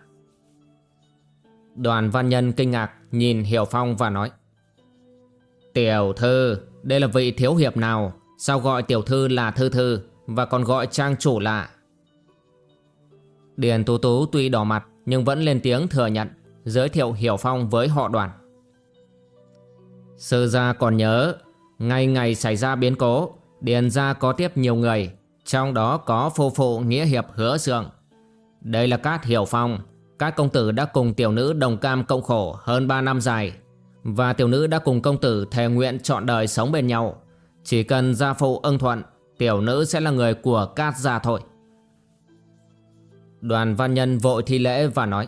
Đoàn văn nhân kinh ngạc Nhìn Hiểu Phong và nói, Tiểu thư, Đây là vị thiếu hiệp nào? Sao gọi tiểu thư là thư thư Và còn gọi trang chủ là? Điền Tú Tú tuy đỏ mặt Nhưng vẫn lên tiếng thừa nhận, Giới thiệu Hiểu Phong với họ đoàn. Sư gia còn nhớ, Ngay ngày xảy ra biến cố, Điền gia có tiếp nhiều người. Trong đó có phu phụ nghĩa hiệp hứa sượng Đây là Cát Hiểu Phong. Các công tử đã cùng tiểu nữ đồng cam cộng khổ hơn 3 năm dài. Và tiểu nữ đã cùng công tử thề nguyện chọn đời sống bên nhau. Chỉ cần gia phụ ưng thuận, Tiểu nữ sẽ là người của Cát gia thôi Đoàn văn nhân vội thi lễ và nói,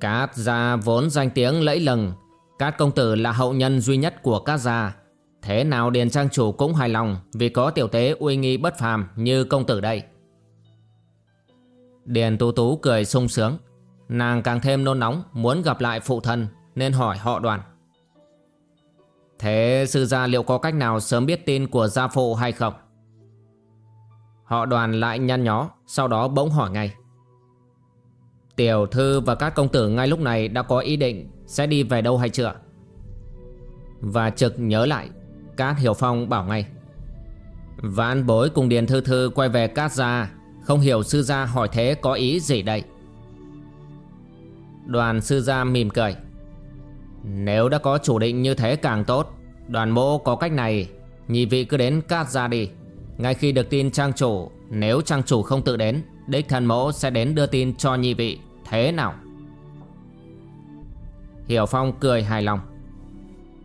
Cát gia vốn danh tiếng lẫy lừng. Cát công tử là hậu nhân duy nhất của Cát gia. Thế nào Điền Trang Chủ cũng hài lòng Vì có tiểu tế uy nghi bất phàm như công tử đây. Điền Tú Tú cười sung sướng. Nàng càng thêm nôn nóng, muốn gặp lại phụ thân Nên hỏi họ đoàn. Thế sư gia liệu có cách nào sớm biết tin của gia phụ hay không? Họ đoàn lại nhăn nhó, Sau đó bỗng hỏi ngay. Tiểu thư và các công tử ngay lúc này đã có ý định Sẽ đi về đâu hay chưa? Và trực nhớ lại Cát Hiểu Phong bảo ngay. Vãn bối cùng Điền Thư Thư quay về Cát gia, Không hiểu sư gia hỏi thế có ý gì đây. Đoàn sư gia mỉm cười. Nếu đã có chủ định như thế càng tốt, Đoàn mộ có cách này, Nhị vị cứ đến Cát gia đi. Ngay khi được tin trang chủ, Nếu trang chủ không tự đến, Đích thân mẫu sẽ đến đưa tin cho nhị vị Thế nào? Hiểu Phong cười hài lòng.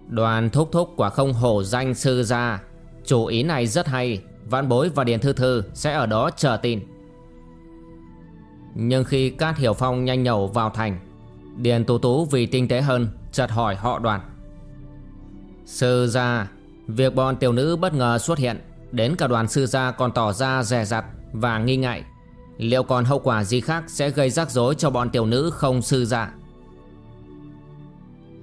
Đoàn thúc thúc quả không hổ danh sư gia. Chủ ý này rất hay. Văn bối và Điền Thư Thư sẽ ở đó chờ tin. Nhưng khi Cát Hiểu Phong nhanh nhẩu vào thành, Điền Tú Tú vì tinh tế hơn chợt hỏi họ đoàn. Sư gia, Việc bọn tiểu nữ bất ngờ xuất hiện, Đến cả đoàn sư gia còn tỏ ra rè rặt và nghi ngại. Liệu còn hậu quả gì khác sẽ gây rắc rối cho bọn tiểu nữ không sư dạ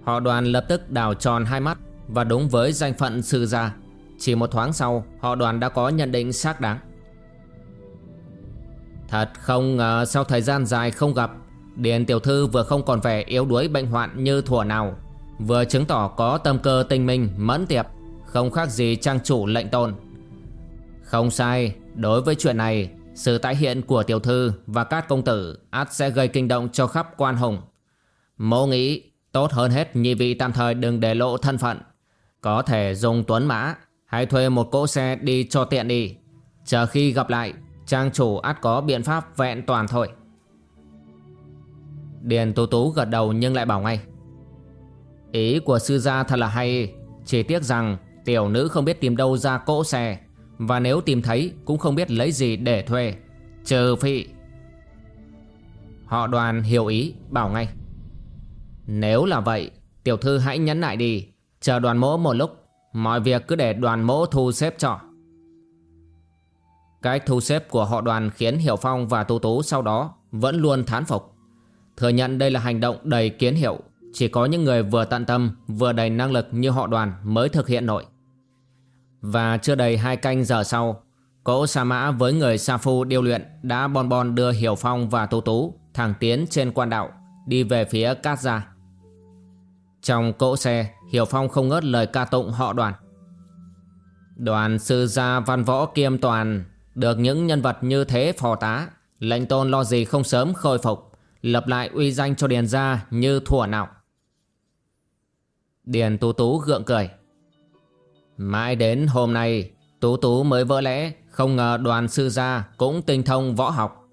Họ đoàn lập tức đào tròn hai mắt Và đúng với danh phận sư gia. Chỉ một thoáng sau họ đoàn đã có nhận định xác đáng. Thật không ngờ sau thời gian dài không gặp Điền tiểu thư vừa không còn vẻ yếu đuối bệnh hoạn như thuở nào Vừa chứng tỏ có tâm cơ tinh minh mẫn tiệp Không khác gì trang chủ lệnh tôn. Không sai, đối với chuyện này, sự tái hiện của tiểu thư và các công tử át sẽ gây kinh động cho khắp quan hùng. Mẫu nghĩ, tốt hơn hết nhị vị tạm thời đừng để lộ thân phận. Có thể dùng tuấn mã hay thuê một cỗ xe đi cho tiện đi. Chờ khi gặp lại, trang chủ át có biện pháp vẹn toàn thôi. Điền Tú Tú gật đầu nhưng lại bảo ngay. Ý của sư gia thật là hay, chỉ tiếc rằng tiểu nữ không biết tìm đâu ra cỗ xe. Và nếu tìm thấy cũng không biết lấy gì để thuê Trừ phi Họ đoàn hiểu ý bảo ngay nếu là vậy Tiểu thư hãy nhấn lại đi. Chờ đoàn mỗ một lúc. Mọi việc cứ để đoàn mỗ thu xếp cho. Cách thu xếp của họ đoàn khiến Hiểu Phong và Tu Tú sau đó vẫn luôn thán phục. Thừa nhận đây là hành động đầy kiến hiệu, chỉ có những người vừa tận tâm vừa đầy năng lực như họ đoàn mới thực hiện nổi. Và chưa đầy hai canh giờ sau Cỗ Sa Mã với người Sa Phu điêu luyện Đã bon bon đưa Hiểu Phong và Tú Tú Thẳng tiến trên quan đạo Đi về phía Cát Gia. Trong cỗ xe, Hiểu Phong không ngớt lời ca tụng họ đoàn. Đoàn sư gia văn võ kiêm toàn Được những nhân vật như thế phò tá Lệnh tôn lo gì không sớm khôi phục, Lập lại uy danh cho Điền gia như thủa nào. Điền Tú Tú gượng cười. Mãi đến hôm nay, Tú Tú mới vỡ lẽ, Không ngờ đoàn sư gia cũng tinh thông võ học.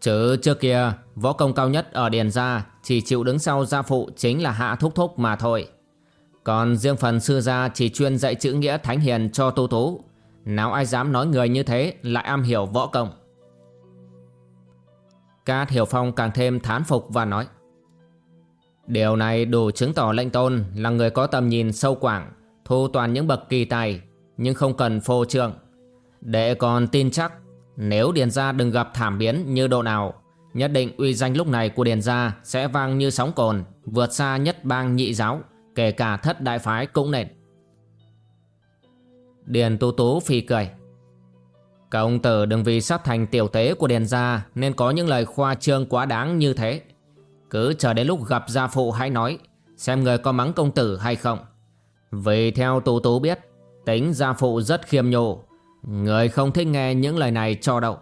Chứ trước kia Võ công cao nhất ở Điền Gia, Chỉ chịu đứng sau gia phụ chính là Hạ Thúc Thúc mà thôi. Còn riêng phần sư gia chỉ chuyên dạy chữ nghĩa thánh hiền cho tu Tú. Nào ai dám nói người như thế lại am hiểu võ công. Ca Thiểu Phong càng thêm thán phục và nói, Điều này đủ chứng tỏ lệnh tôn là người có tầm nhìn sâu quảng, Thu toàn những bậc kỳ tài, Nhưng không cần phô trương. Để còn tin chắc, Nếu Điền Gia đừng gặp thảm biến như độ nào Nhất định uy danh lúc này của Điền Gia Sẽ vang như sóng cồn, Vượt xa nhất bang nhị giáo, Kể cả thất đại phái cũng nền Điền Tú Tú phì cười. Công tử đừng vì sắp thành tiểu tế của Điền Gia Nên có những lời khoa trương quá đáng như thế. Cứ chờ đến lúc gặp gia phụ hãy nói, Xem người có mắng công tử hay không. Vì theo Tú Tú biết, Tính gia phụ rất khiêm nhô Người không thích nghe những lời này cho đậu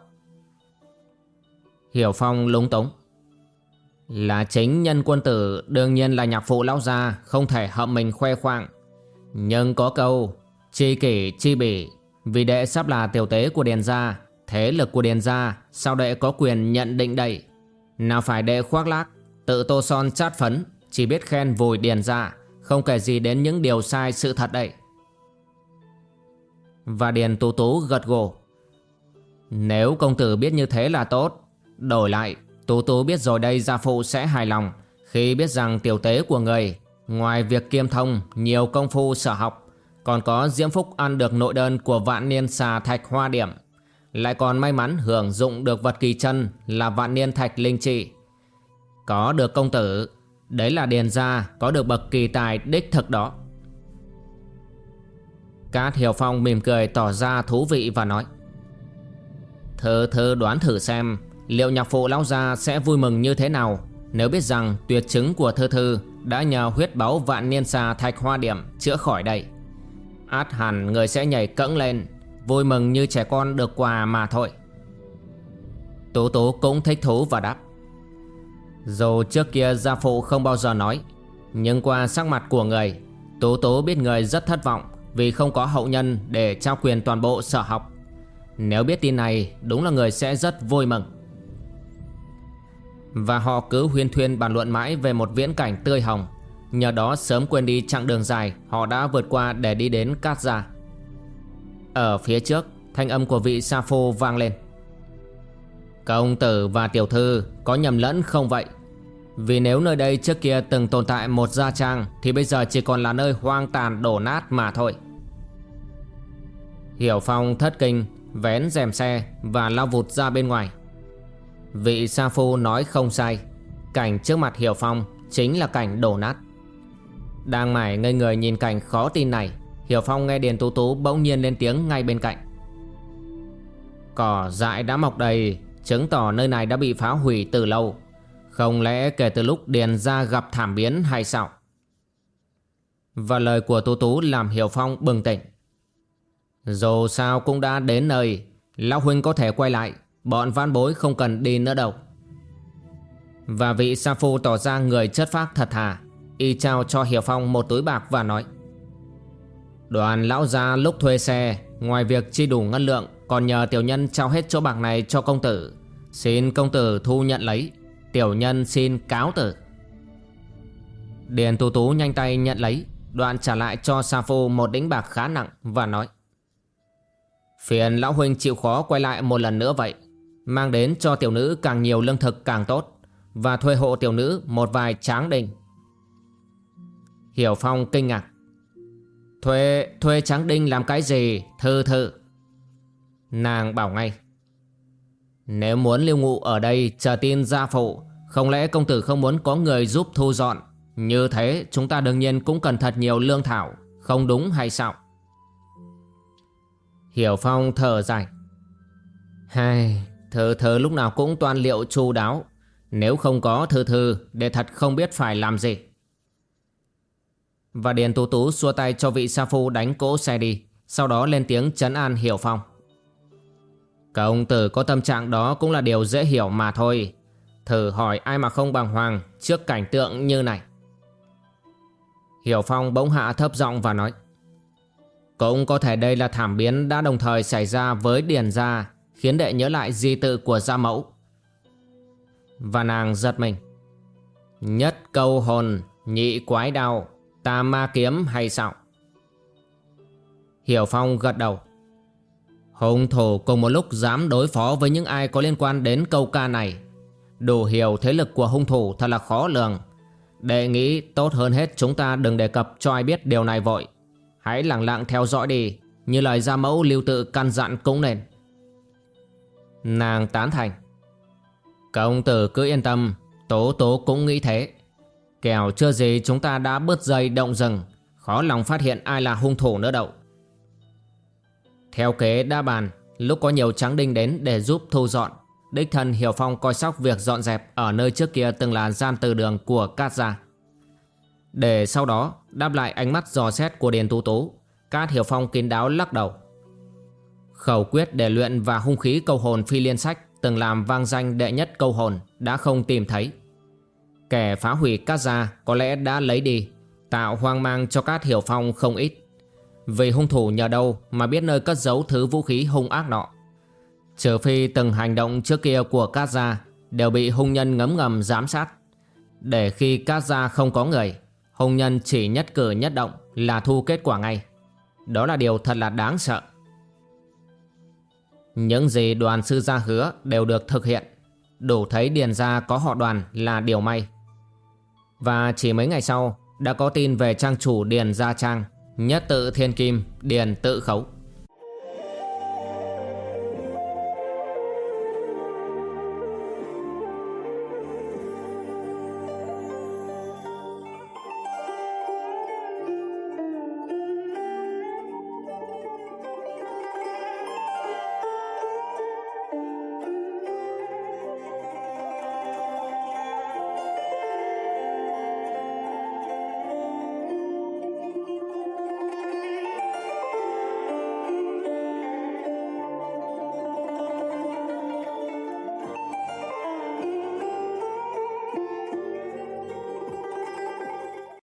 Hiểu Phong lúng túng. Là chính nhân quân tử, Đương nhiên là nhạc phụ lão gia, Không thể hậm mình khoe khoang. Nhưng có câu, Chi kỷ, chi bỉ. Vì đệ sắp là tiểu tế của Điền Gia, Thế lực của Điền Gia, Sao đệ có quyền nhận định đây? Nào phải đệ khoác lác, Tự tô son chát phấn, Chỉ biết khen vùi Điền Gia, không kể gì đến những điều sai sự thật đấy Và Điền Tú Tú gật gù. Nếu công tử biết như thế là tốt Đổi lại, Tú Tú biết rồi đây, gia phụ sẽ hài lòng. Khi biết rằng tiểu tế của người, Ngoài việc kiêm thông, Nhiều công phu, sở học, Còn có diễm phúc ăn được nội đơn Của vạn niên xà thạch hoa điểm. Lại còn may mắn hưởng dụng được vật kỳ chân Là vạn niên thạch linh trị. Có được công tử, Đấy là điền gia, Có được bậc kỳ tài đích thực đó. Cát Hiểu Phong mỉm cười tỏ ra thú vị và nói Thơ thơ đoán thử xem Liệu nhạc phụ lão gia sẽ vui mừng như thế nào? Nếu biết rằng tuyệt chứng của thơ thư Đã nhờ huyết báu vạn niên xà thạch hoa điểm chữa khỏi đây. Át hẳn người sẽ nhảy cẫng lên, Vui mừng như trẻ con được quà mà thôi. Tố tố cũng thích thú và đáp. Dù trước kia gia phụ không bao giờ nói, Nhưng qua sắc mặt của người Tố tố biết người rất thất vọng Vì không có hậu nhân để trao quyền toàn bộ sở học. Nếu biết tin này, Đúng là người sẽ rất vui mừng và họ cứ huyên thuyên bàn luận mãi về một viễn cảnh tươi hồng. Nhờ đó sớm quên đi chặng đường dài Họ đã vượt qua để đi đến Cát Gia. Ở phía trước, Thanh âm của vị Sa Phô vang lên. Công tử và tiểu thư, Có nhầm lẫn không vậy? Vì nếu nơi đây trước kia từng tồn tại một gia trang, Thì bây giờ chỉ còn là nơi hoang tàn đổ nát mà thôi. Hiểu Phong thất kinh, Vén rèm xe Và lao vụt ra bên ngoài. Vị Sa Phu nói không sai. Cảnh trước mặt Hiểu Phong Chính là cảnh đổ nát. Đang mải ngây người nhìn cảnh khó tin này, Hiểu Phong nghe Điền Tú Tú bỗng nhiên lên tiếng ngay bên cạnh. Cỏ dại đã mọc đầy, Chứng tỏ nơi này đã bị phá hủy từ lâu. Không lẽ kể từ lúc Điền ra gặp thảm biến hay sao? Và lời của Tú Tú làm Hiểu Phong bừng tỉnh. Dù sao cũng đã đến nơi, Lão Huynh có thể quay lại. Bọn văn bối không cần đi nữa đâu. Và vị sa phu tỏ ra người chất phác thật thà, Y trao cho Hiểu Phong một túi bạc và nói, Đoàn lão gia lúc thuê xe, Ngoài việc chi đủ ngân lượng, Còn nhờ tiểu nhân trao hết chỗ bạc này cho công tử. Xin công tử thu nhận lấy, Tiểu nhân xin cáo tử. Điền Tú Tú nhanh tay nhận lấy, Đoạn trả lại cho Sa Phu một đĩnh bạc khá nặng Và nói, Phiền lão huynh chịu khó quay lại một lần nữa vậy. Mang đến cho tiểu nữ càng nhiều lương thực càng tốt Và thuê hộ tiểu nữ một vài tráng đình Hiểu Phong kinh ngạc. Thuê, thuê tráng đinh làm cái gì, thư thư? Nàng bảo ngay. Nếu muốn lưu ngụ ở đây chờ tin gia phụ Không lẽ công tử không muốn có người giúp thu dọn? Như thế chúng ta đương nhiên cũng cần thật nhiều lương thảo Không đúng hay sao? Hiểu Phong thở dài. Hai, Thư thư lúc nào cũng toan liệu chu đáo. Nếu không có thư thư Để thật không biết phải làm gì. Và Điền Tú Tú xua tay cho vị sa phu đánh cỗ xe đi. Sau đó lên tiếng chấn an Hiểu Phong. Công tử có tâm trạng đó cũng là điều dễ hiểu mà thôi. Thử hỏi ai mà không bàng hoàng Trước cảnh tượng như này. Hiểu Phong bỗng hạ thấp giọng và nói, Cũng có thể đây là thảm biến đã đồng thời xảy ra với Điền Gia. Khiến đệ nhớ lại di tự của gia mẫu. Và nàng giật mình. Nhất câu hồn, Nhị quái đao, Ta ma kiếm hay sao? Hiểu Phong gật đầu. Hùng thủ cùng một lúc dám đối phó với những ai có liên quan đến câu ca này. Đủ hiểu thế lực của hung thủ thật là khó lường. Đệ nghĩ tốt hơn hết chúng ta đừng đề cập cho ai biết điều này vội. Hãy lặng lặng theo dõi đi, Như lời gia mẫu lưu tự căn dặn cũng nên. Nàng tán thành. Công tử cứ yên tâm, Tố tố cũng nghĩ thế. Kẻo chưa gì chúng ta đã bứt dây động rừng, Khó lòng phát hiện ai là hung thủ nữa đâu. Theo kế đa bàn, Lúc có nhiều trắng đinh đến để giúp thu dọn, Đích thân Hiểu Phong coi sóc việc dọn dẹp Ở nơi trước kia từng là gian từ đường của Cát Gia. Để sau đó, đáp lại ánh mắt dò xét của Điền Tú Tú, Cát Hiểu Phong kín đáo lắc đầu. Khẩu quyết để luyện và hung khí câu hồn phi liên sách từng làm vang danh đệ nhất câu hồn đã không tìm thấy. Kẻ phá hủy cát gia có lẽ đã lấy đi, tạo hoang mang cho cát hiểu phong không ít. Vì hung thủ nhờ đâu mà biết nơi cất giấu thứ vũ khí hung ác nọ. Trừ phi từng hành động trước kia của cát gia đều bị hung nhân ngấm ngầm giám sát. Để khi cát gia không có người, hung nhân chỉ nhất cử nhất động là thu kết quả ngay. Đó là điều thật là đáng sợ. Những gì đoàn sư gia hứa đều được thực hiện đủ thấy Điền gia có họ đoàn là điều may. Và chỉ mấy ngày sau đã có tin về trang chủ Điền Gia Trang, nhất tự thiên kim, Điền tự khấu.